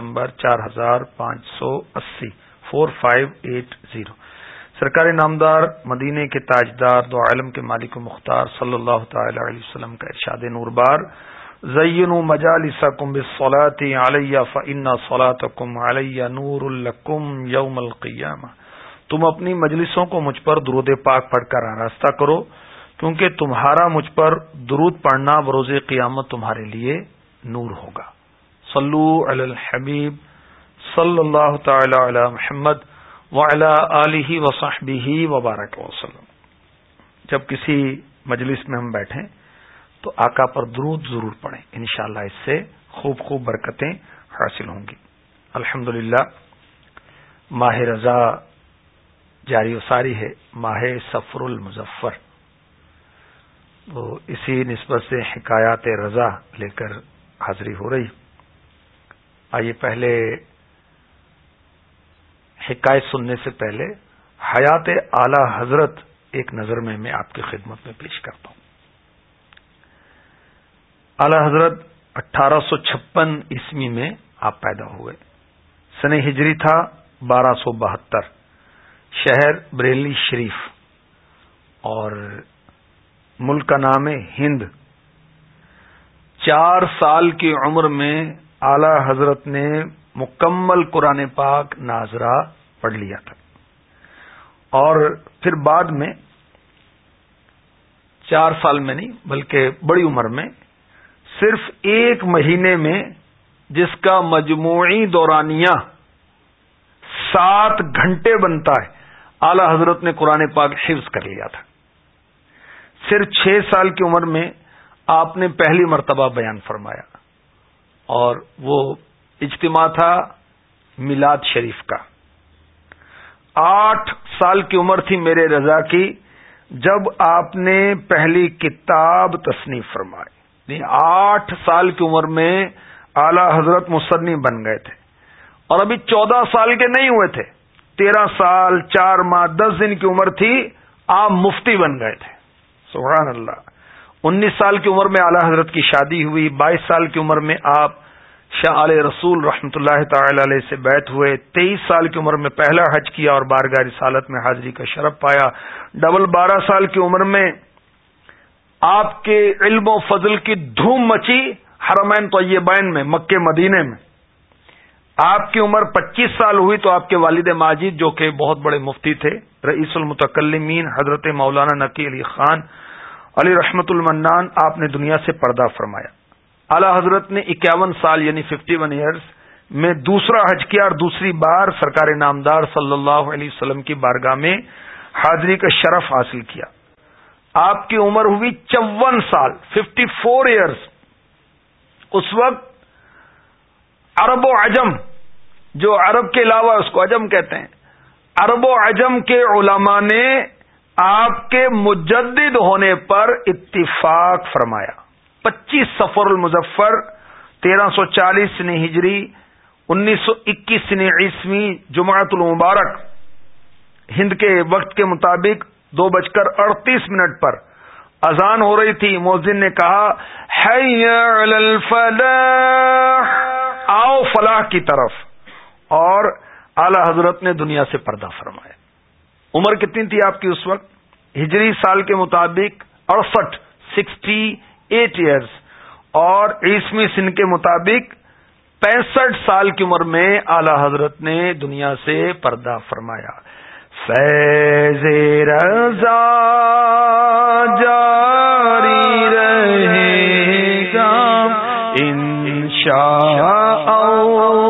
Number چار ہزار پانچ سو اسی، فور فائیو ایٹ زیرو۔ سرکاری نامدار، مدینے کے تاجدار، دو عالم کے مالک و مختار صلی اللہ تعالی علیہ وسلم کا ارشاد نور بار۔ زین مجالس کم بسلاتی علیہ فن سولات کم علیہ نور القم یوم القیامہ تم اپنی مجلسوں کو مجھ پر درود پاک پڑھ کر آراستہ کرو، کیونکہ تمہارا مجھ پر درود پڑھنا بروز قیامت تمہارے لیے نور ہوگا۔ صلو علی الحبیب صلی اللہ تعالی علی محمد وعلی آلہ وصحبہ وبارک وسلم۔ جب کسی مجلس میں ہم بیٹھیں تو آقا پر درود ضرور پڑھیں۔ انشاءاللہ اس سے خوب خوب برکتیں حاصل ہوں گی۔ الحمد ماہ رضا جاری و ساری ہے، ماہ سفر المظفر۔ تو اسی نسبت سے حکایات رضا لے کر حاضری ہو رہی۔ آئیے پہلے حکایت سننے سے پہلے حیات اعلی حضرت ایک نظر میں میں آپ کی خدمت میں پیش کرتا ہوں۔ اعلی حضرت اٹھارہ سو چھپن عیسوی میں آپ پیدا ہوئے۔ سن ہجری تھا بارہ سو بہتر۔ شہر بریلی شریف۔ اور ملک کا نام ہے ہند۔ چار سال کی عمر میں اعلی حضرت نے مکمل قرآن پاک ناظرہ پڑھ لیا تھا۔ اور پھر بعد میں چار سال میں نہیں، بلکہ بڑی عمر میں صرف ایک مہینے میں جس کا مجموعی دورانیہ سات گھنٹے بنتا ہے، اعلی حضرت نے قرآن پاک حفظ کر لیا تھا۔ صرف چھ سال کی عمر میں آپ نے پہلی مرتبہ بیان فرمایا۔ اور وہ اجتماع تھا میلاد شریف کا۔ آٹھ سال کی عمر تھی میرے رضا کی جب آپ نے پہلی کتاب تصنیف فرمائی۔ یعنی آٹھ سال کی عمر میں اعلی حضرت مصنف بن گئے تھے۔ اور ابھی چودہ سال کے نہیں ہوئے تھے۔ تیرہ سال، چار ماہ، دس دن کی عمر تھی، آپ مفتی بن گئے تھے۔ سبحان اللہ۔ انیس سال کی عمر میں اعلی حضرت کی شادی ہوئی، بائیس سال کی عمر میں آپ شاہ علیہ رسول رحمۃ اللہ تعالی علیہ سے بیت ہوئے، تیئیس سال کی عمر میں پہلا حج کیا اور بارگاہ رسالت میں حاضری کا شرف پایا۔ ڈبل بارہ سال کی عمر میں آپ کے علم و فضل کی دھوم مچی حرمین طیبین میں مکے مدینے میں۔ آپ کی عمر پچیس سال ہوئی تو آپ کے والد ماجد جو کہ بہت بڑے مفتی تھے، رئیس المتکلمین حضرت مولانا نقی علی خان علی رحمت المنان، آپ نے دنیا سے پردہ فرمایا۔ اعلی حضرت نے اکیاون سال یعنی ففٹی ون ایئرس میں دوسرا حج کیا اور دوسری بار سرکار نامدار صلی اللہ علیہ وسلم کی بارگاہ میں حاضری کا شرف حاصل کیا۔ آپ کی عمر ہوئی چون سال ففٹی فور ایئرس اس وقت عرب و عجم، جو عرب کے علاوہ اس کو عجم کہتے ہیں، عرب و عجم کے علماء نے آپ کے مجدد ہونے پر اتفاق فرمایا۔ پچیس سفر المظفر، تیرہ سو چالیس سنی ہجری، انیس سو اکیس سنی عیسوی جماعت المبارک۔ ہند کے وقت کے مطابق دو بج کر اڑتیس منٹ پر اذان ہو رہی تھی۔ موزن نے کہا آؤ فلاح کی طرف۔ اور اعلی حضرت نے دنیا سے پردہ فرمایا۔ عمر کتنی تھی آپ کی اس وقت؟ ہجری سال کے مطابق اڑسٹھ سکسٹی ایٹ ایئرس اور عیسوی سن کے مطابق پینسٹھ سال کی عمر میں اعلی حضرت نے دنیا سے پردہ فرمایا۔ فیض رضا جاری رہے گا انشاء اللہ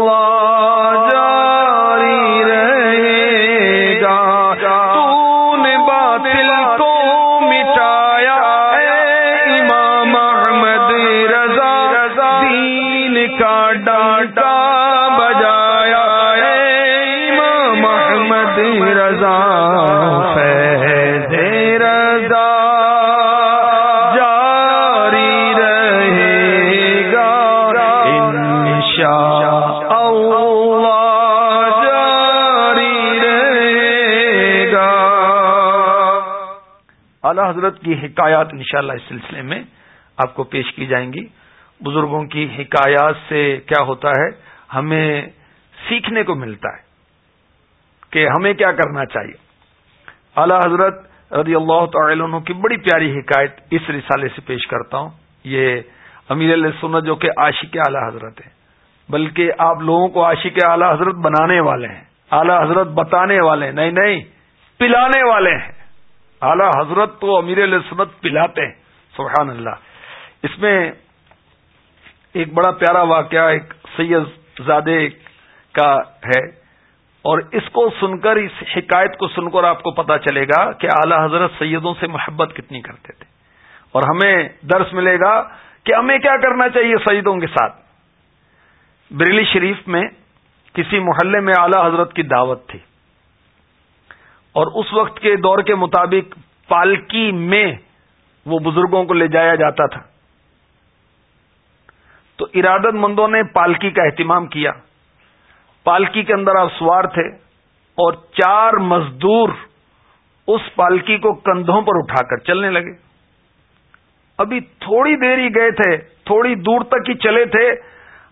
اعلی حضرت کی حکایات انشاءاللہ اس سلسلے میں آپ کو پیش کی جائیں گی۔ بزرگوں کی حکایات سے کیا ہوتا ہے؟ ہمیں سیکھنے کو ملتا ہے کہ ہمیں کیا کرنا چاہیے۔ اعلی حضرت رضی اللہ تعالی عنہ کی بڑی پیاری حکایت اس رسالے سے پیش کرتا ہوں۔ یہ امیر علیہ سنت جو کہ عاشق اعلی حضرت ہیں، بلکہ آپ لوگوں کو عاشق اعلی حضرت بنانے والے ہیں، اعلی حضرت بتانے والے ہیں، نہیں نہیں، پلانے والے ہیں۔ اعلی حضرت تو امیر علیہ سنت پلاتے ہیں، سبحان اللہ۔ اس میں ایک بڑا پیارا واقعہ ایک سید زادے کا ہے، اور اس کو سن کر، اس حکایت کو سن کر آپ کو پتا چلے گا کہ اعلی حضرت سیدوں سے محبت کتنی کرتے تھے۔ اور ہمیں درس ملے گا کہ ہمیں کیا کرنا چاہیے سیدوں کے ساتھ۔ بریلی شریف میں کسی محلے میں اعلی حضرت کی دعوت تھی۔ اور اس وقت کے دور کے مطابق پالکی میں وہ بزرگوں کو لے جایا جاتا تھا۔ تو ارادت مندوں نے پالکی کا اہتمام کیا۔ پالکی کے اندر آپ سوار تھے اور چار مزدور اس پالکی کو کندھوں پر اٹھا کر چلنے لگے۔ ابھی تھوڑی دیر ہی گئے تھے، تھوڑی دور تک ہی چلے تھے۔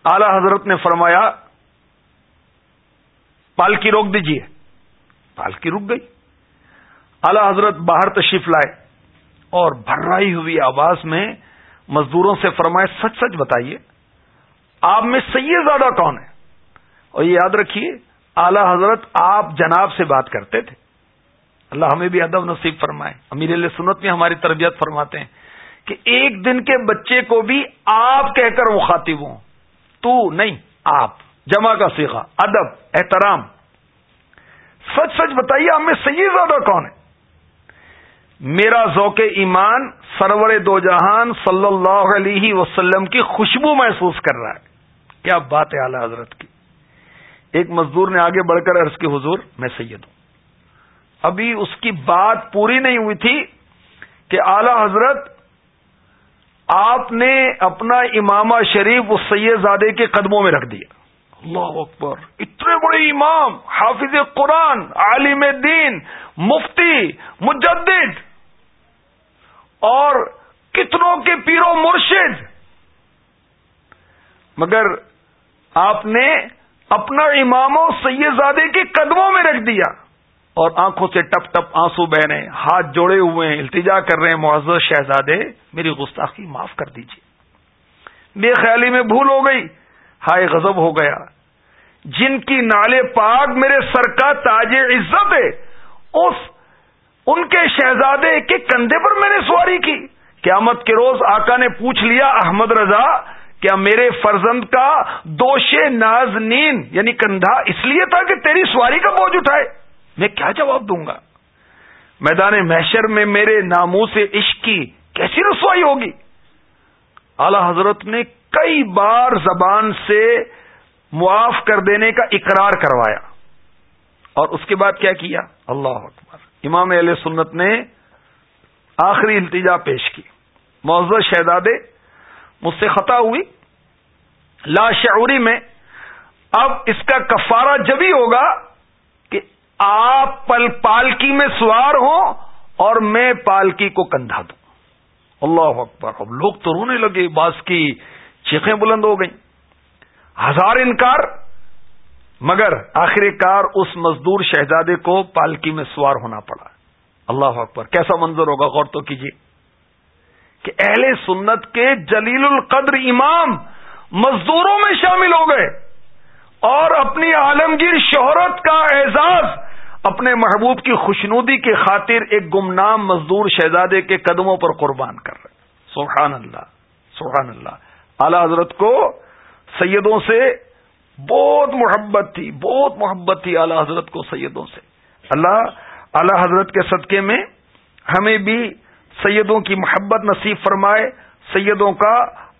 اعلی حضرت نے فرمایا، پالکی روک دیجیے پالکی رک گئی۔ اعلی حضرت باہر تشریف لائے اور بھرائی ہوئی آواز میں مزدوروں سے فرمائے، سچ سچ بتائیے، آپ میں سید زیادہ کون ہے اور یہ یاد رکھیے، اعلی حضرت آپ جناب سے بات کرتے تھے۔ اللہ ہمیں بھی ادب نصیب فرمائے۔ امیر علیہ سنت میں ہماری تربیت فرماتے ہیں کہ ایک دن کے بچے کو بھی آپ کہہ کر مخاطب ہوں۔ تو نہیں، آپ، جمع کا سیکھا ادب، احترام سچ سچ بتائیے ہمیں سید زیادہ کون ہے میرا ذوق ایمان سرور دو جہان صلی اللہ علیہ وسلم کی خوشبو محسوس کر رہا ہے۔ کیا بات ہے اعلی حضرت کی؟ ایک مزدور نے آگے بڑھ کر عرض کی، حضور، میں سید ہوں۔ ابھی اس کی بات پوری نہیں ہوئی تھی کہ اعلی حضرت، آپ نے اپنا امامہ شریف اس سید زادے کے قدموں میں رکھ دیا۔ اللہ اکبر۔ اتنے بڑے امام، حافظ قرآن، عالم دین، مفتی، مجدد۔ اور کتنوں کے پیرو مرشد۔ مگر آپ نے اپنا اماموں سیدزادے کے قدموں میں رکھ دیا۔ اور آنکھوں سے ٹپ ٹپ آنسو بہنے ہاتھ جوڑے ہوئے ہیں، التجا کر رہے ہیں معذر شہزادے، میری گستاخی معاف کر دیجیے بے خیالی میں بھول ہو گئی۔ ہائے غضب ہو گیا۔ جن کی نالے پاک میرے سر کا تاج عزت ہے، اس، ان کے شہزادے کے کندھے پر میں نے سواری کی۔ قیامت کے روز آقا نے پوچھ لیا، احمد رضا، کیا میرے فرزند کا دوش نازنین یعنی کندھا اس لیے تھا کہ تیری سواری کا بوجھ اٹھائے؟ میں کیا جواب دوں گا؟ میدان محشر میں میرے ناموں سے عشق کی کیسی رسوائی ہوگی؟ اعلی حضرت نے کئی بار زبان سے معاف کر دینے کا اقرار کروایا اور اس کے بعد کیا کیا؟ اللہ اکبر۔ امام علیہ سنت نے آخری التجا پیش کی۔ معذر شہزادے، مجھ سے خطا ہوئی۔ لاشعوری میں اب اس کا کفارہ جبھی ہوگا کہ آپ پل پالکی میں سوار ہوں اور میں پالکی کو کندھا دوں۔ اللہ اکبر۔ اب لوگ تو رونے لگے باس کی چیخیں بلند ہو گئیں۔ ہزار انکار، مگر آخر کار اس مزدور شہزادے کو پالکی میں سوار ہونا پڑا۔ اللہ اکبر، کیسا منظر ہوگا؟ غور تو کیجیے کہ اہل سنت کے جلیل القدر امام مزدوروں میں شامل ہو گئے اور اپنی عالمگیر شہرت کا اعزاز، اپنے محبوب کی خوشنودی کی خاطر ایک گمنام مزدور شہزادے کے قدموں پر قربان کر رہے۔ سبحان اللہ سبحان اللہ۔ اعلی حضرت کو سیدوں سے بہت محبت تھی، بہت محبت تھی اعلی حضرت کو سیدوں سے۔ اللہ اعلی حضرت کے صدقے میں ہمیں بھی سیدوں کی محبت نصیب فرمائے، سیدوں کا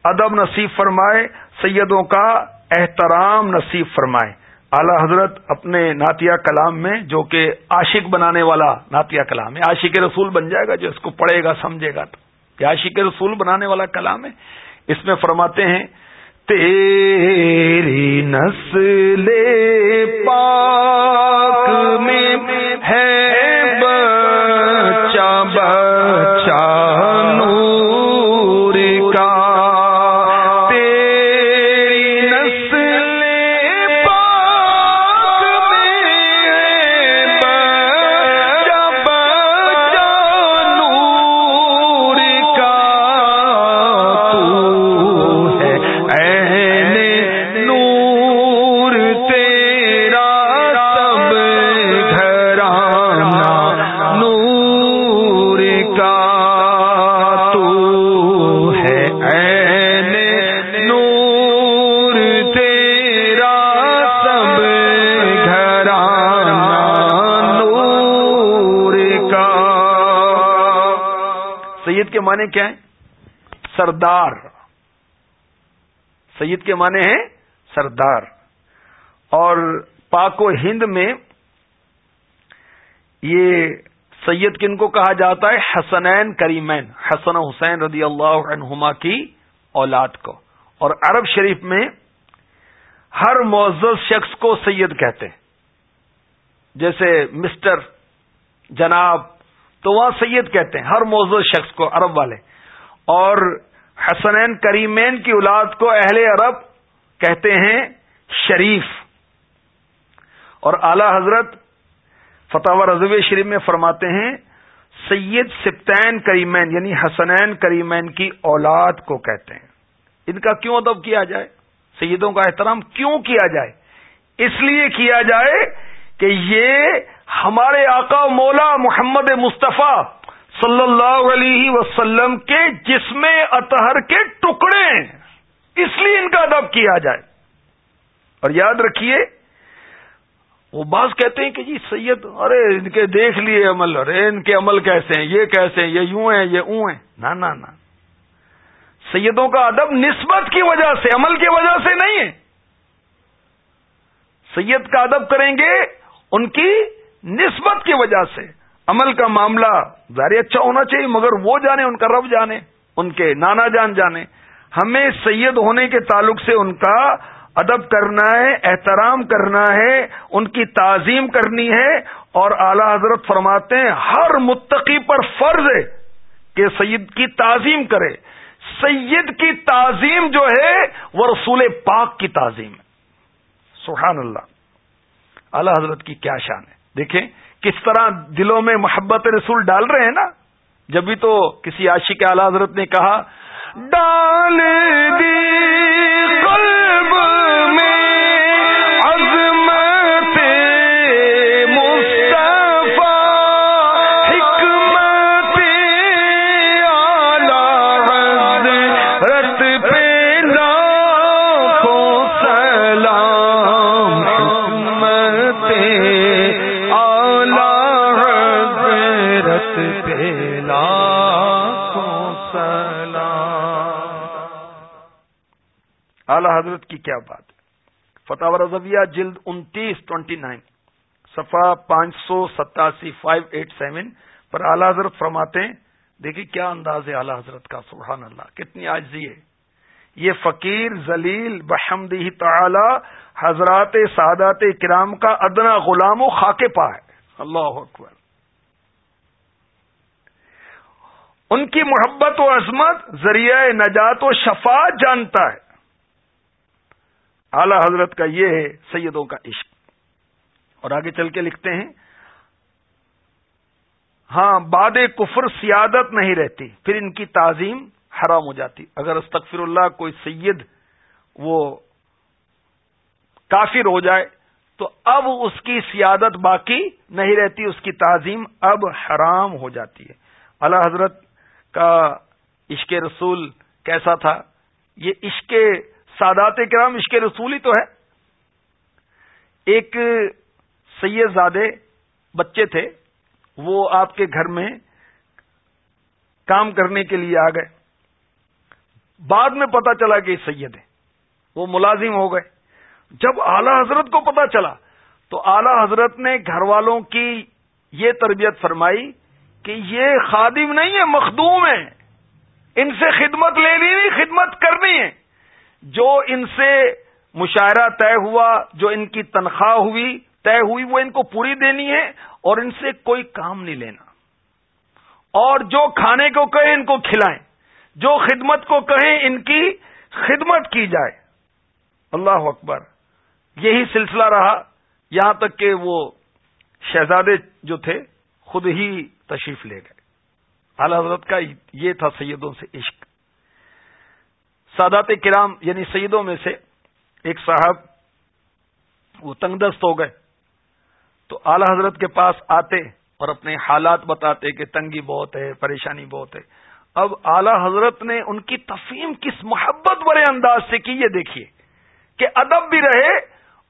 ادب نصیب فرمائے، سیدوں کا احترام نصیب فرمائے۔ اعلی حضرت اپنے ناتیہ کلام میں جو کہ عاشق بنانے والا ناتیہ کلام ہے، عاشق رسول بن جائے گا جو اس کو پڑھے گا، سمجھے گا تو۔ یہ عاشق رسول بنانے والا کلام ہے۔ اس میں فرماتے ہیں تیری نسل پاک میں ہے معنی کیا ہیں؟ سردار۔ سید کے معنی ہیں سردار۔ اور پاک و ہند میں یہ سید کن کو کہا جاتا ہے؟ حسنین کریمین۔ حسن حسین رضی اللہ عنہما کی اولاد کو۔ اور عرب شریف میں ہر معزز شخص کو سید کہتے ہیں۔ جیسے مسٹر جناب تو وہاں سید کہتے ہیں، ہر معزز شخص کو، عرب والے۔ اور حسنین کریمین کی اولاد کو اہل عرب کہتے ہیں شریف۔ اور اعلی حضرت فتح رضو شریف میں فرماتے ہیں، سید سپتین کریمین یعنی حسنین کریمین کی اولاد کو کہتے ہیں۔ ان کا کیوں ادب کیا جائے؟ سیدوں کا احترام کیوں کیا جائے؟ اس لیے کیا جائے کہ یہ ہمارے آقا مولا محمد مصطفیٰ صلی اللہ علیہ وسلم کے جسم اطہر کے ٹکڑے ہیں اس لیے ان کا ادب کیا جائے۔ اور یاد رکھیے، وہ بعض کہتے ہیں کہ جی سید، ارے ان کے دیکھ لیے عمل، ارے ان کے عمل کیسے ہیں، یہ کیسے ہیں، یہ یوں ہیں، یہ اوں ہیں۔ نہ نہ نہ۔ سیدوں کا ادب نسبت کی وجہ سے، عمل کی وجہ سے نہیں ہے۔ سید کا ادب کریں گے ان کی نسبت کی وجہ سے عمل کا معاملہ ظاہر اچھا ہونا چاہیے، مگر وہ جانے، ان کا رب جانے، ان کے نانا جان جانے۔ ہمیں سید ہونے کے تعلق سے ان کا ادب کرنا ہے، احترام کرنا ہے، ان کی تعظیم کرنی ہے۔ اور اعلی حضرت فرماتے ہیں، ہر متقی پر فرض ہے کہ سید کی تعظیم کرے۔ سید کی تعظیم جو ہے، وہ رسول پاک کی تعظیم ہے۔ سبحان اللہ۔ اعلی حضرت کی کیا شان ہے۔ دیکھیں کس طرح دلوں میں محبت رسول ڈال رہے ہیں نا؟ جب بھی تو کسی عاشق اعلی حضرت نے کہا، ڈال دی اعلی حضرت کی کیا بات ہے؟ فتح رضویہ جلد انتیس ٹوینٹی نائن صفا پانچ سو ستاسی فائیو ایٹ سیون پر اعلی حضرت فرماتے ہیں، دیکھیے کیا انداز ہے اعلی حضرت کا، سبحان اللہ، کتنی آجزی ہے۔ یہ فقیر ذلیل بحمدی تعالی حضرات سعادات کرام کا ادنا غلام و خاک پا ہے۔ اللہ اکبر۔ ان کی محبت و عظمت، ذریعہ نجات و شفاعت جانتا ہے۔ اعلی حضرت کا یہ ہے سیدوں کا عشق۔ اور آگے چل کے لکھتے ہیں ہاں باد کفر سیادت نہیں رہتی، پھر ان کی تعظیم حرام ہو جاتی۔ اگر استغفر اللہ کوئی سید وہ کافر ہو جائے، تو اب اس کی سیادت باقی نہیں رہتی، اس کی تعظیم اب حرام ہو جاتی ہے۔ اللہ حضرت کا عشق رسول کیسا تھا؟ یہ عشق سادات کرام عشق رسول ہی تو ہے۔ ایک سید زادے بچے تھے، وہ آپ کے گھر میں کام کرنے کے لیے آ گئے۔ بعد میں پتا چلا کہ سید ہے وہ ملازم ہو گئے۔ جب اعلی حضرت کو پتا چلا، تو اعلی حضرت نے گھر والوں کی یہ تربیت فرمائی کہ یہ خادم نہیں ہے مخدوم ہے ان سے خدمت لینی نہیں، خدمت کرنی ہے۔ جو ان سے مشاعرہ طے ہوا، جو ان کی تنخواہ ہوئی، طے ہوئی، وہ ان کو پوری دینی ہے اور ان سے کوئی کام نہیں لینا۔ اور جو کھانے کو کہیں، ان کو کھلائیں۔ جو خدمت کو کہیں، ان کی خدمت کی جائے۔ اللہ اکبر۔ یہی سلسلہ رہا۔ یہاں تک کہ وہ شہزادے جو تھے، خود ہی تشریف لے گئے۔ اعلی حضرت کا یہ تھا سیدوں سے عشق۔ سادات کرام یعنی سیدوں میں سے ایک صاحب، وہ تنگ دست ہو گئے۔ تو اعلی حضرت کے پاس آتے اور اپنے حالات بتاتے کہ تنگی بہت ہے، پریشانی بہت ہے۔ اب اعلی حضرت نے ان کی تفہیم کس محبت برے انداز سے کی، یہ دیکھیے۔ کہ ادب بھی رہے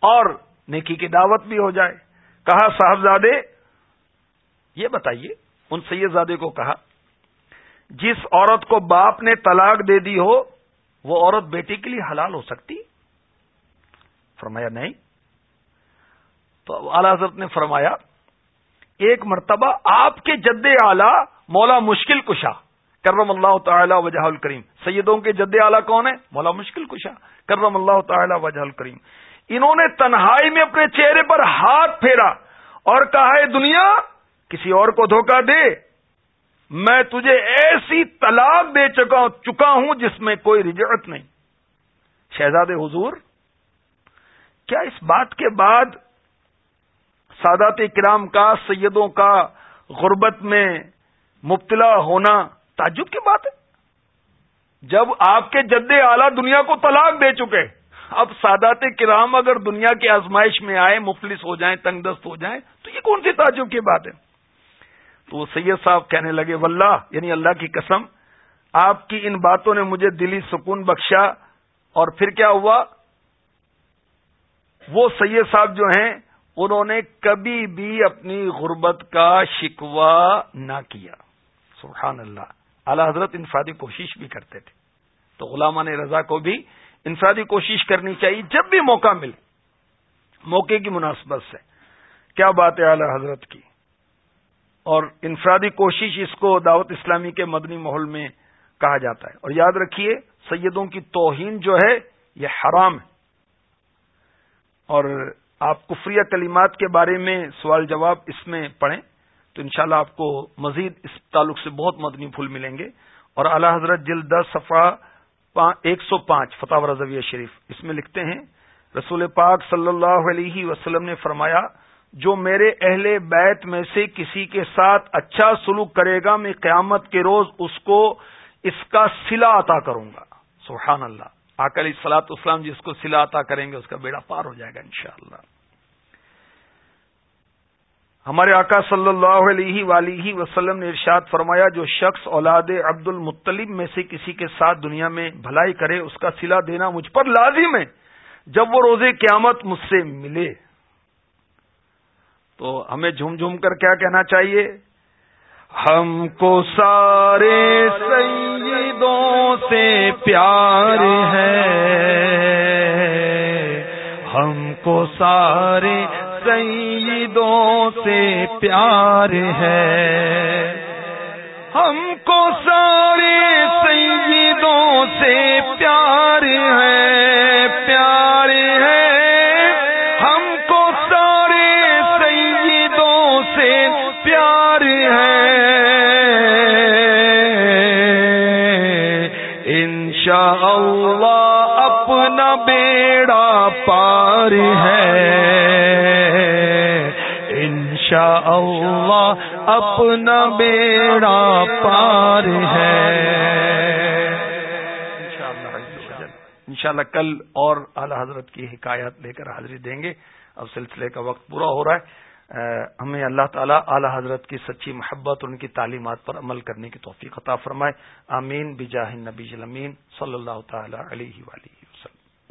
اور نیکی کی دعوت بھی ہو جائے۔ کہا، صاحبزادے، یہ بتائیے، ان سید زادے کو کہا، جس عورت کو باپ نے طلاق دے دی ہو وہ عورت بیٹی کے لیے حلال ہو سکتی؟ فرمایا نہیں۔ تو اعلی حضرت نے فرمایا، ایک مرتبہ آپ کے جد اعلی مولا مشکل کشا، کرم اللہ تعالی وجہ الکریم۔ سیدوں کے جد اعلی کون ہے مولا مشکل کشا، کرم اللہ تعالی وجہ الکریم۔ انہوں نے تنہائی میں اپنے چہرے پر ہاتھ پھیرا اور کہا ہے دنیا، کسی اور کو دھوکہ دے۔ میں تجھے ایسی طلاق دے چکا چکا ہوں جس میں کوئی رجعت نہیں۔ شہزاد حضور، کیا اس بات کے بعد سادات کرام کا، سیدوں کا غربت میں مبتلا ہونا تعجب کی بات ہے؟ جب آپ کے جد اعلی دنیا کو طلاق دے چکے، اب سادات کرام اگر دنیا کی آزمائش میں آئے، مفلس ہو جائیں تنگ دست ہو جائیں، تو یہ کون سی تعجب کی بات ہے؟ تو وہ سید صاحب کہنے لگے، واللہ یعنی اللہ کی قسم، آپ کی ان باتوں نے مجھے دلی سکون بخشا۔ اور پھر کیا ہوا؟ وہ سید صاحب جو ہیں، انہوں نے کبھی بھی اپنی غربت کا شکوا نہ کیا۔ سبحان اللہ۔ اعلی حضرت انفرادی کوشش بھی کرتے تھے۔ تو غلامان رضا کو بھی انفرادی کوشش کرنی چاہیے جب بھی موقع ملے۔ موقع کی مناسبت سے۔ کیا بات ہے اعلی حضرت کی؟ اور انفرادی کوشش اس کو دعوت اسلامی کے مدنی ماحول میں کہا جاتا ہے اور یاد رکھیے، سیدوں کی توہین جو ہے، یہ حرام ہے۔ اور آپ کفریہ کلمات کے بارے میں سوال جواب اس میں پڑھیں تو انشاءاللہ شاء آپ کو مزید اس تعلق سے بہت مدنی پھول ملیں گے۔ اور اعلی حضرت جلد صفحہ ایک سو پانچ، فتح رضویہ شریف۔ اس میں لکھتے ہیں، رسول پاک صلی اللہ علیہ وسلم نے فرمایا جو میرے اہل بیت میں سے کسی کے ساتھ اچھا سلوک کرے گا، میں قیامت کے روز اس کو اس کا سلا عطا کروں گا۔ سبحان اللہ۔ آکلی سلاط اسلام جس کو سلا عطا کریں گے، اس کا بیڑا پار ہو جائے گا انشاءاللہ۔ ہمارے آقا صلی اللہ علیہ ولی وسلم نے ارشاد فرمایا، جو شخص اولاد عبد المطلب میں سے کسی کے ساتھ دنیا میں بھلائی کرے، اس کا سلا دینا مجھ پر لازم ہے۔ جب وہ روزے قیامت مجھ سے ملے۔ تو ہمیں جھوم جھوم کر کیا کہنا چاہیے؟ ہم کو سارے سیدوں سے پیار ہے۔ ہم کو سارے سیدوں سے پیار ہے۔ ہم کو سارے سیدوں سے پیار ہے۔ اللہ اپنا بیڑا پار ہے۔ انشاء اللہ اپنا بیڑا پار ہے۔ انشاءاللہ کل اور اعلی حضرت کی حکایت لے کر حاضری دیں گے۔ اب سلسلے کا وقت پورا ہو رہا ہے۔ ہمیں اللہ تعالیٰ اعلی حضرت کی سچی محبت اور ان کی تعلیمات پر عمل کرنے کی توفیق عطا فرمائے۔ آمین۔ بجاہ نبی امین صلی اللہ تعالی علیہ وآلہ۔